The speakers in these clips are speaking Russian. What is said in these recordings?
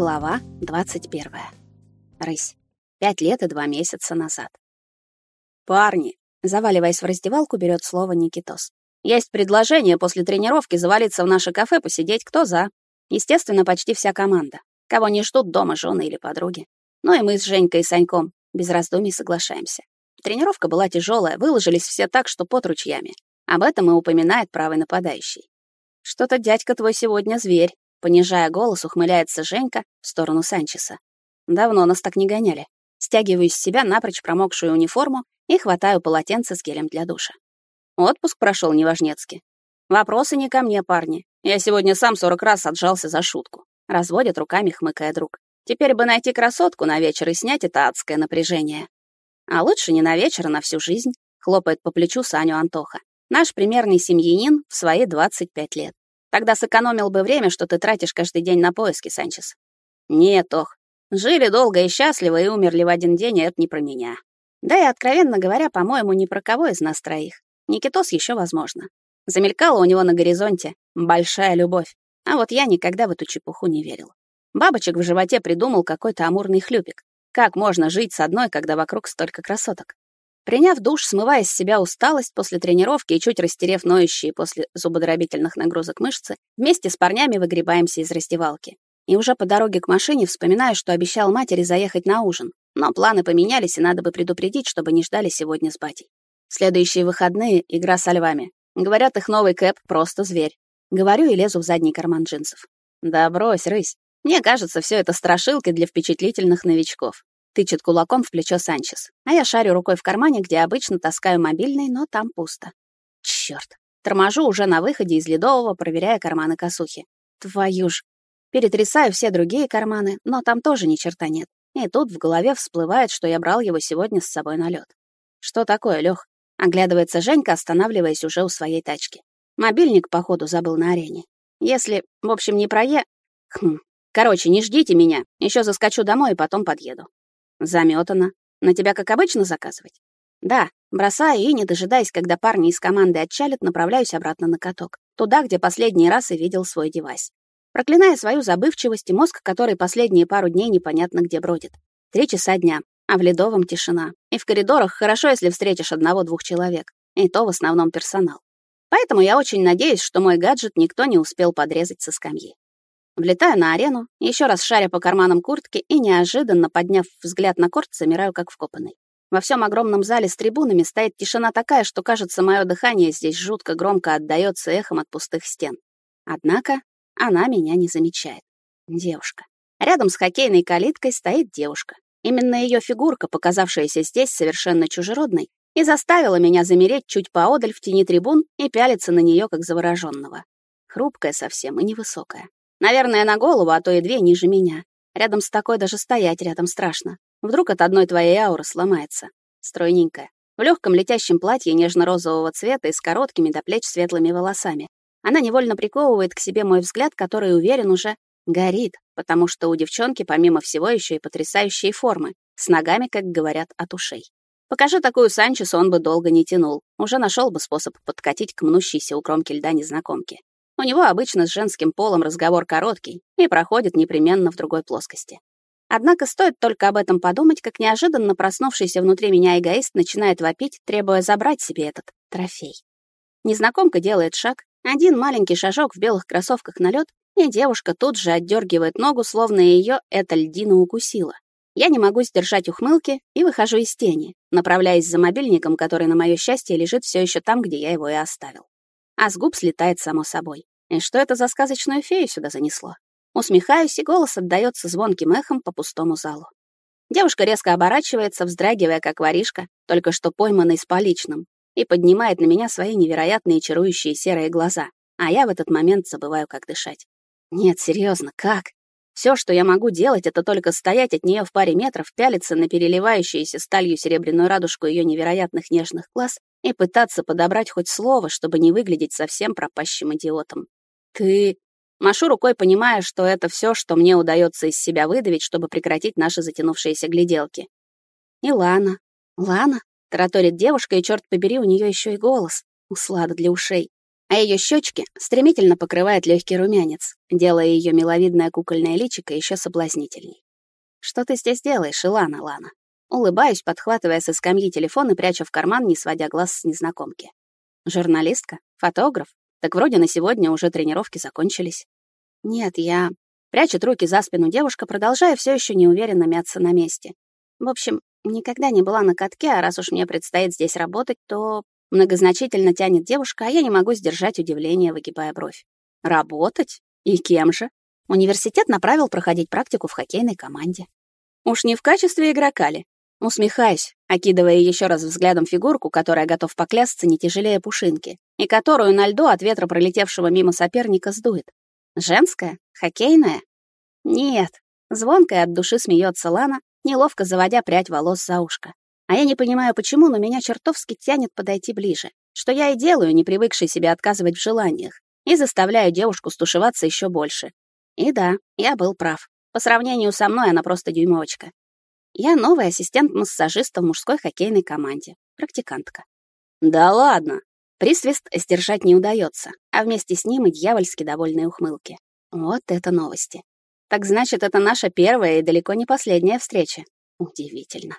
Глава 21. Рысь. Пять лет и два месяца назад. «Парни!» — заваливаясь в раздевалку, берет слово Никитос. «Есть предложение после тренировки завалиться в наше кафе, посидеть кто за. Естественно, почти вся команда. Кого не ждут дома жены или подруги. Ну и мы с Женькой и Саньком без раздумий соглашаемся. Тренировка была тяжелая, выложились все так, что под ручьями. Об этом и упоминает правый нападающий. «Что-то дядька твой сегодня зверь», Понижая голос, ухмыляется Женька в сторону Санчеса. Давно нас так не гоняли. Стягиваю с себя напрочь промокшую униформу и хватаю полотенце с гелем для душа. Отпуск прошел неважнецки. Вопросы не ко мне, парни. Я сегодня сам сорок раз отжался за шутку. Разводит руками, хмыкая друг. Теперь бы найти красотку на вечер и снять это адское напряжение. А лучше не на вечер, а на всю жизнь, хлопает по плечу Саню Антоха. Наш примерный семьянин в свои 25 лет. Тогда сэкономил бы время, что ты тратишь каждый день на поиски, Санчес. Нет, ох. Жили долго и счастливо и умерли в один день, и это не про меня. Да и, откровенно говоря, по-моему, ни про кого из нас троих. Никитос еще возможно. Замелькала у него на горизонте большая любовь. А вот я никогда в эту чепуху не верил. Бабочек в животе придумал какой-то амурный хлюпик. Как можно жить с одной, когда вокруг столько красоток? Приняв душ, смывая с себя усталость после тренировки и чуть растерев ноющие после зубодробительных нагрузок мышцы, вместе с парнями выгребаемся из раздевалки. И уже по дороге к машине вспоминаю, что обещал матери заехать на ужин. Но планы поменялись, и надо бы предупредить, чтобы не ждали сегодня с батей. Следующие выходные — игра со львами. Говорят, их новый кэп — просто зверь. Говорю и лезу в задний карман джинсов. Да брось, рысь. Мне кажется, все это страшилки для впечатлительных новичков. Тычет кулаком в плечо Санчес. А я шарю рукой в кармане, где обычно таскаю мобильный, но там пусто. Чёрт. Торможу уже на выходе из Ледового, проверяя карманы косухи. Твою ж. Перетрясаю все другие карманы, но там тоже ни черта нет. И тут в голове всплывает, что я брал его сегодня с собой на лед. Что такое, Лех? Оглядывается Женька, останавливаясь уже у своей тачки. Мобильник, походу, забыл на арене. Если, в общем, не прое... Хм. Короче, не ждите меня. Еще заскочу домой и потом подъеду. Заметано. На тебя, как обычно, заказывать? Да, бросаю и, не дожидаясь, когда парни из команды отчалят, направляюсь обратно на каток. Туда, где последний раз и видел свой девайс. Проклиная свою забывчивость и мозг, который последние пару дней непонятно где бродит. Три часа дня, а в Ледовом тишина. И в коридорах хорошо, если встретишь одного-двух человек. И то в основном персонал. Поэтому я очень надеюсь, что мой гаджет никто не успел подрезать со скамьи. Влетаю на арену, еще раз шаря по карманам куртки и неожиданно, подняв взгляд на корт, замираю как вкопанный. Во всем огромном зале с трибунами стоит тишина такая, что, кажется, мое дыхание здесь жутко громко отдаётся эхом от пустых стен. Однако она меня не замечает. Девушка. Рядом с хоккейной калиткой стоит девушка. Именно ее фигурка, показавшаяся здесь совершенно чужеродной, и заставила меня замереть чуть поодаль в тени трибун и пялиться на нее как завороженного. Хрупкая совсем и невысокая. Наверное, на голову, а то и две ниже меня. Рядом с такой даже стоять рядом страшно. Вдруг от одной твоей ауры сломается. Стройненькая. В легком летящем платье нежно-розового цвета и с короткими до плеч светлыми волосами. Она невольно приковывает к себе мой взгляд, который, уверен, уже горит, потому что у девчонки, помимо всего, еще и потрясающие формы, с ногами, как говорят, от ушей. Покажи такую Санчесу, он бы долго не тянул. Уже нашел бы способ подкатить к мнущейся у кромки льда незнакомки. У него обычно с женским полом разговор короткий и проходит непременно в другой плоскости. Однако стоит только об этом подумать, как неожиданно проснувшийся внутри меня эгоист начинает вопить, требуя забрать себе этот трофей. Незнакомка делает шаг, один маленький шажок в белых кроссовках на лед, и девушка тут же отдергивает ногу, словно ее эта льдина укусила. Я не могу сдержать ухмылки и выхожу из тени, направляясь за мобильником, который, на мое счастье, лежит все еще там, где я его и оставил а с губ слетает само собой. И что это за сказочную фею сюда занесло? Усмехаюсь, и голос отдаётся звонким эхом по пустому залу. Девушка резко оборачивается, вздрагивая, как воришка, только что пойманный с поличным, и поднимает на меня свои невероятные чарующие серые глаза, а я в этот момент забываю, как дышать. Нет, серьезно, как? Все, что я могу делать, это только стоять от нее в паре метров, пялиться на переливающуюся сталью серебряную радужку ее невероятных нежных глаз и пытаться подобрать хоть слово, чтобы не выглядеть совсем пропащим идиотом. Ты... Машу рукой, понимая, что это все, что мне удается из себя выдавить, чтобы прекратить наши затянувшиеся гляделки. И Лана. Лана? Тараторит девушка, и, черт побери, у нее еще и голос. Услада для ушей. а ее щечки стремительно покрывает легкий румянец, делая ее миловидное кукольное личико еще соблазнительней. «Что ты здесь делаешь, Илана, Лана?» Улыбаюсь, подхватывая со скамьи телефон и пряча в карман, не сводя глаз с незнакомки. «Журналистка? Фотограф? Так вроде на сегодня уже тренировки закончились». «Нет, я...» Прячет руки за спину девушка, продолжая все еще неуверенно мяться на месте. В общем, никогда не была на катке, а раз уж мне предстоит здесь работать, то Многозначительно тянет девушка, а я не могу сдержать удивление, выгибая бровь. Работать? И кем же? Университет направил проходить практику в хоккейной команде. Уж не в качестве игрока ли? Усмехаюсь, окидывая еще раз взглядом фигурку, которая готов поклясться не тяжелее пушинки, и которую на льду от ветра пролетевшего мимо соперника сдует. Женская? Хоккейная? Нет. Звонкая от души смеется Лана, неловко заводя прядь волос за ушко. А я не понимаю, почему, но меня чертовски тянет подойти ближе. Что я и делаю, не привыкший себе отказывать в желаниях. И заставляю девушку стушеваться еще больше. И да, я был прав. По сравнению со мной она просто дюймовочка. Я новый ассистент массажиста в мужской хоккейной команде. Практикантка. Да ладно. Присвист сдержать не удается, а вместе с ним и дьявольски довольные ухмылки. Вот это новости. Так значит, это наша первая и далеко не последняя встреча. Удивительно.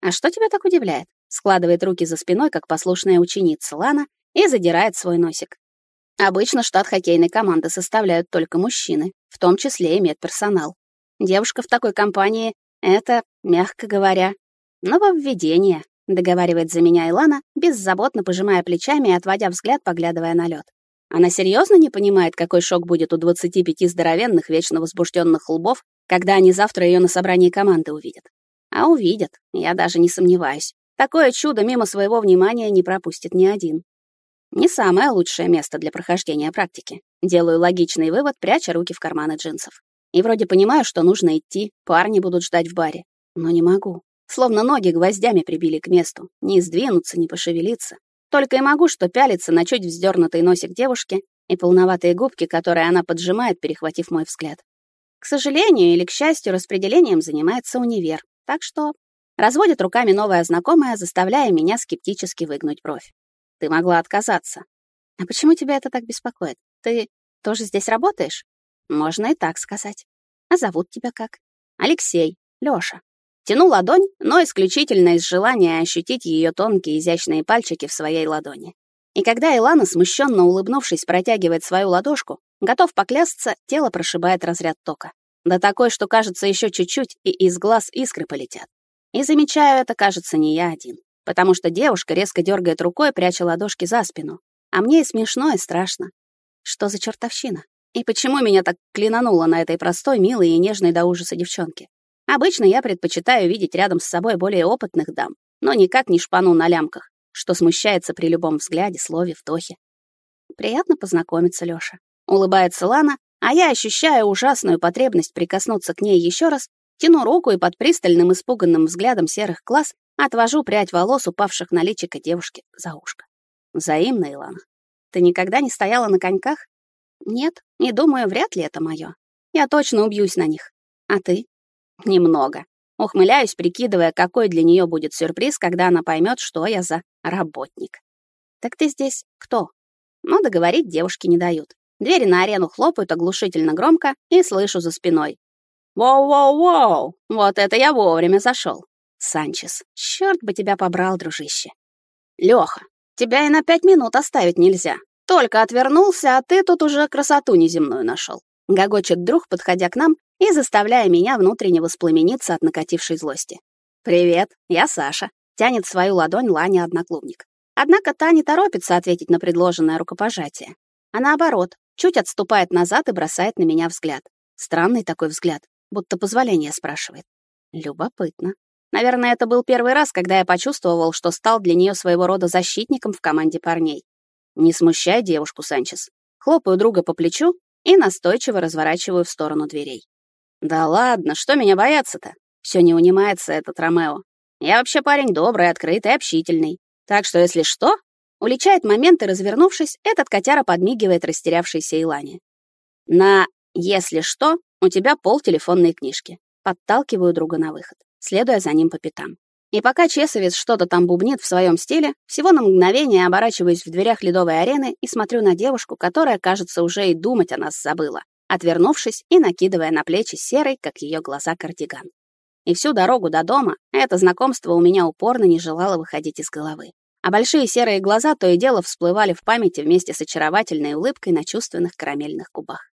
«А что тебя так удивляет?» Складывает руки за спиной, как послушная ученица Лана, и задирает свой носик. Обычно штат хоккейной команды составляют только мужчины, в том числе и медперсонал. Девушка в такой компании — это, мягко говоря, нововведение, договаривает за меня Илана, беззаботно пожимая плечами и отводя взгляд, поглядывая на лед. Она серьезно не понимает, какой шок будет у 25 здоровенных, вечно возбужденных лбов, когда они завтра ее на собрании команды увидят. А увидят, я даже не сомневаюсь. Такое чудо мимо своего внимания не пропустит ни один. Не самое лучшее место для прохождения практики. Делаю логичный вывод, пряча руки в карманы джинсов. И вроде понимаю, что нужно идти, парни будут ждать в баре. Но не могу. Словно ноги гвоздями прибили к месту. Ни сдвинуться, ни пошевелиться. Только и могу что пялиться на чуть вздернутый носик девушки и полноватые губки, которые она поджимает, перехватив мой взгляд. К сожалению или к счастью, распределением занимается универ, так что разводит руками новая знакомая, заставляя меня скептически выгнуть бровь. Ты могла отказаться. А почему тебя это так беспокоит? Ты тоже здесь работаешь? Можно и так сказать. А зовут тебя как? Алексей, Лёша. Тяну ладонь, но исключительно из желания ощутить ее тонкие изящные пальчики в своей ладони. И когда Илана, смущенно улыбнувшись, протягивает свою ладошку, готов поклясться, тело прошибает разряд тока. Да такой, что кажется еще чуть-чуть, и из глаз искры полетят. И замечаю это, кажется, не я один. Потому что девушка резко дергает рукой, пряча ладошки за спину. А мне и смешно, и страшно. Что за чертовщина? И почему меня так клинануло на этой простой, милой и нежной до ужаса девчонке? Обычно я предпочитаю видеть рядом с собой более опытных дам, но никак не шпану на лямках, что смущается при любом взгляде, слове, вдохе. Приятно познакомиться, Лёша. Улыбается Лана, а я, ощущая ужасную потребность прикоснуться к ней еще раз, тяну руку и под пристальным испуганным взглядом серых глаз отвожу прядь волос, упавших на личико девушки, за ушко. Взаимно, Илана. Ты никогда не стояла на коньках? Нет, и думаю, вряд ли это мое. Я точно убьюсь на них. А ты? Немного. Ухмыляюсь, прикидывая, какой для нее будет сюрприз, когда она поймет, что я за работник. Так ты здесь кто? Но договорить девушки не дают. Двери на арену хлопают оглушительно громко, и слышу за спиной. «Воу-воу-воу! Вот это я вовремя зашел. Санчес, черт бы тебя побрал, дружище. Леха, тебя и на пять минут оставить нельзя. Только отвернулся, а ты тут уже красоту неземную нашел. Гогочет друг, подходя к нам и заставляя меня внутренне воспламениться от накатившей злости. «Привет, я Саша», — тянет свою ладонь Ланя-одноклубник. Однако та не торопится ответить на предложенное рукопожатие, а наоборот, чуть отступает назад и бросает на меня взгляд. Странный такой взгляд, будто позволение спрашивает. Любопытно. Наверное, это был первый раз, когда я почувствовал, что стал для нее своего рода защитником в команде парней. Не смущай девушку, Санчес. Хлопаю друга по плечу и настойчиво разворачиваю в сторону дверей. Да ладно, что меня бояться-то? Все не унимается этот Ромео. Я вообще парень добрый, открытый, общительный. Так что, если что, Уличает момент и, развернувшись, этот котяра подмигивает растерявшейся Илане. На «если что» у тебя пол телефонной книжки. Подталкиваю друга на выход, следуя за ним по пятам. И пока Чесовец что-то там бубнит в своем стиле, всего на мгновение оборачиваюсь в дверях ледовой арены и смотрю на девушку, которая, кажется, уже и думать о нас забыла, отвернувшись и накидывая на плечи серый, как ее глаза, кардиган. И всю дорогу до дома это знакомство у меня упорно не желало выходить из головы. А большие серые глаза то и дело всплывали в памяти вместе с очаровательной улыбкой на чувственных карамельных губах.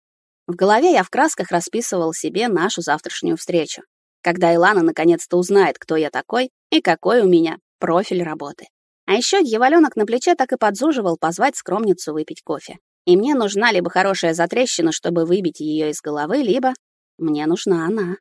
В голове я в красках расписывал себе нашу завтрашнюю встречу, когда Илана наконец-то узнает, кто я такой и какой у меня профиль работы. А еще дьяволёнок на плече так и подзуживал позвать скромницу выпить кофе. И мне нужна либо хорошая затрещина, чтобы выбить ее из головы, либо мне нужна она.